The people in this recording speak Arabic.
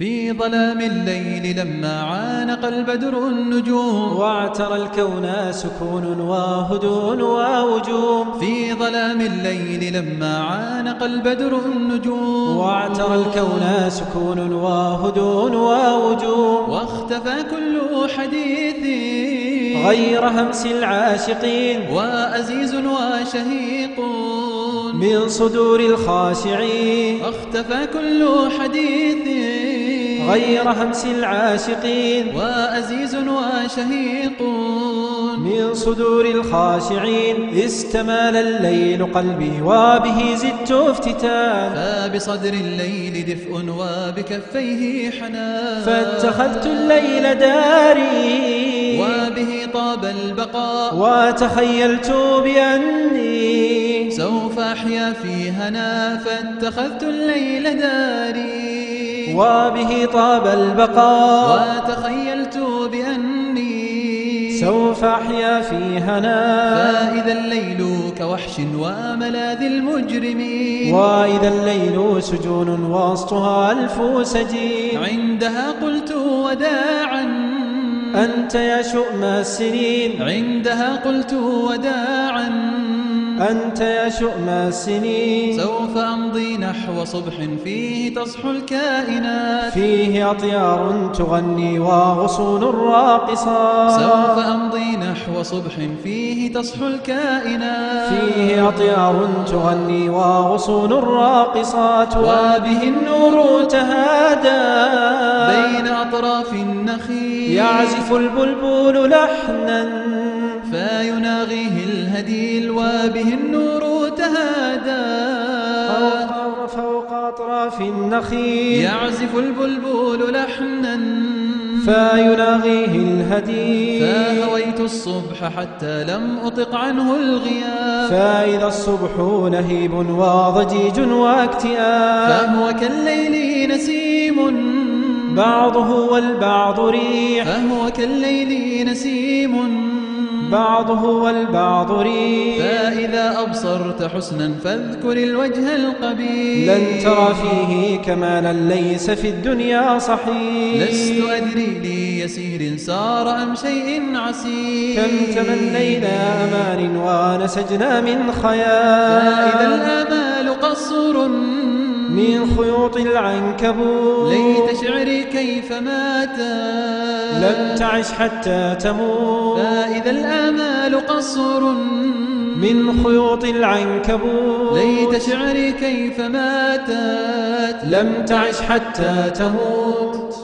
في ظلام الليل لما عانق البدر النجوم. واعترى الكون سكون وهدوء ووجوم. في ظلام الليل لما عانق البدر النجوم. واعترى الكون سكون وهدوء ووجوم. واختفى كل حديث غير همس العاشقين. وأزيز وشهيق من صدور الخاشعين. واختفى كل حديث غير همس العاشقين. وأزيز وشهيق. من صدور الخاشعين استمال الليل قلبي وبه زدت افتتان فبصدر الليل دفء وبكفيه حنان فاتخذت الليل داري. وبه طاب البقاء. وتخيلت بأني سوف أحيا في هنا. فاتخذت الليل داري. وبه طاب البقاء. وتخيلت بأني سوف أحيا في هنا. فإذا الليل كوحش وملاذ المجرمين وإذا الليل سجون وسطها ألف سجين. عندها قلت وداعا. أنت يا شؤم السنين. عندها قلت وداعا. أنت يا شؤم السنين. سوف أمضي نحو صبح فيه تصحو الكائنات. فيه أطيار تغني وغصون راقصات. سوف أمضي نحو صبح فيه تصحو الكائنات. فيه أطيار تغني وغصون راقصات. وبه النور تهادى. بين أطراف النخيل. يعزف البلبل لحنا. فيناغيه الهديل وبه النور تهادى. فوق, فوق أطراف النخيل. يعزف البلبل لحنا. فيناغيه الهديل فهويت الصبح حتى لم أطق عنه الغياب. فإذا الصبح لهيب وضجيج واكتئاب. فهو كالليل نسيم. بعضه والبعض ريح. فهو كالليل نسيم. بعضه والبعض ريح فإذا أبصرت حسنا فاذكر الوجه القبيح. لن ترى فيه كمالا ليس في الدنيا صحيح. لست أدري لي يسير سار أم شيء عسير كم تمنينا أمان ونسجنا من خيال. من خيوط العنكبوت. ليت شعري كيف مات. لم تعش حتى تموت. فإذا الآمال قصر. من خيوط العنكبوت. ليت شعري كيف ماتت لم تعش حتى تموت.